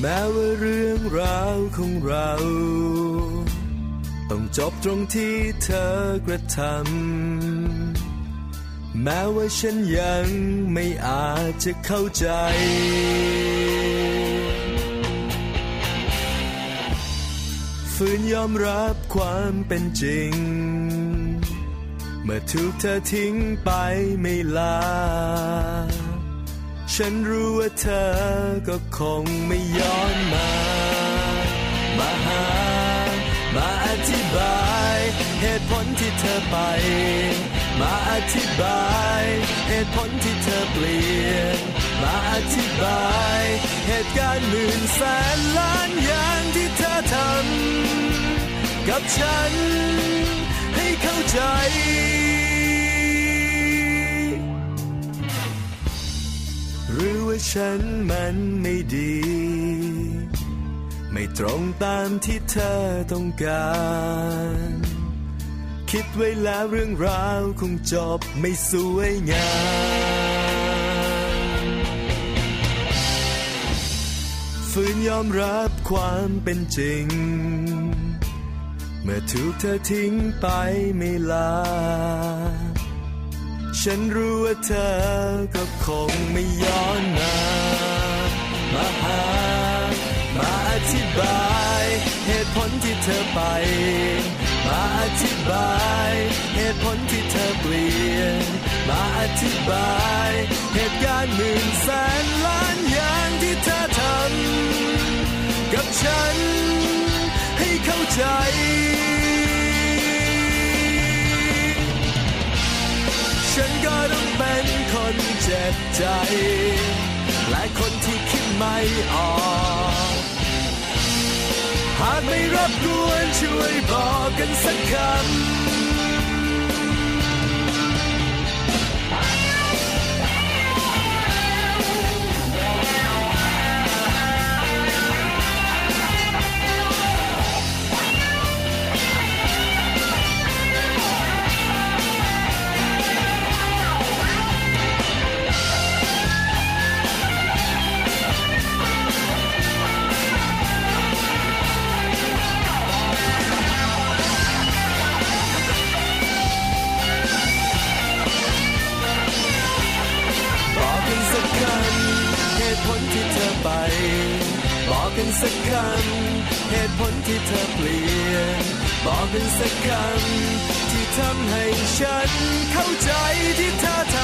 แม้ว่าเรื่องราวของเรา ต้องจบตรงที่เธอกระทำแม้ว่าฉันยังไม่อาจจะเข้าใจ ฝืนยอมรับความเป็นจริง เมื่อถูกเธอทิ้งไปไม่ลา ฉันรู้ว่าเธอก็คงไม่ย้อนมา มาหา มาอธิบาย เหตุผลที่เธอไป มาอธิบาย เหตุผลที่เธอเปลี่ยน มาอธิบาย เหตุการณ์หมื่นแสนล้านอย่างที่เธอทำกับฉันให้เข้าใจ ฉันมันไม่ดี ไม่ตรงตามที่เธอต้องการ คิดไว้แล้วเรื่องราวคงจบไม่สวยงามฝืนยอมรับความเป็นจริง เมื่อถูกเธอทิ้งไปไม่ลา ฉันรู้ว่าเธอก็คงไม่ย้อนมา มาหา มาอธิบาย เหตุผลที่เธอไป มาอธิบาย เหตุผลที่เธอเปลี่ยน มาอธิบาย เหตุการณ์หมื่นแสนล้านอย่างที่เธอทำกับฉัน ให้เข้าใจ ต้องเป็นคนเจ็บใจ และคนที่คิดไม่ออกหากไม่รับกวนช่วยบอกกันสักคำ บอกกันสักคำเหตุผลที่เธอเปลี่ยน บอกกันสักคำที่ทำให้ฉันเข้าใจที่เธอท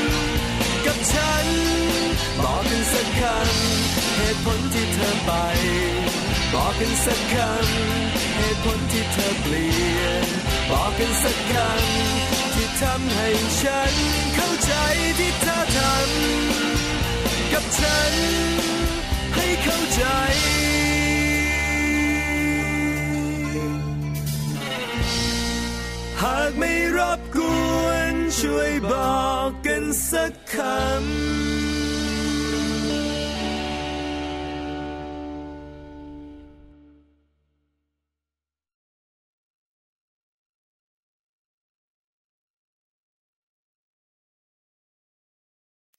ำกับฉัน บอกกันสักคำเหตุผลที่เธอไป บอกกันสักคำเหตุผลที่เธอเปลี่ยน บอกกันสักคำที่ทำให้ฉันเข้าใจที่เธอทำ ใจ หากไม่รบกวนช่วยบอกกันสักคำ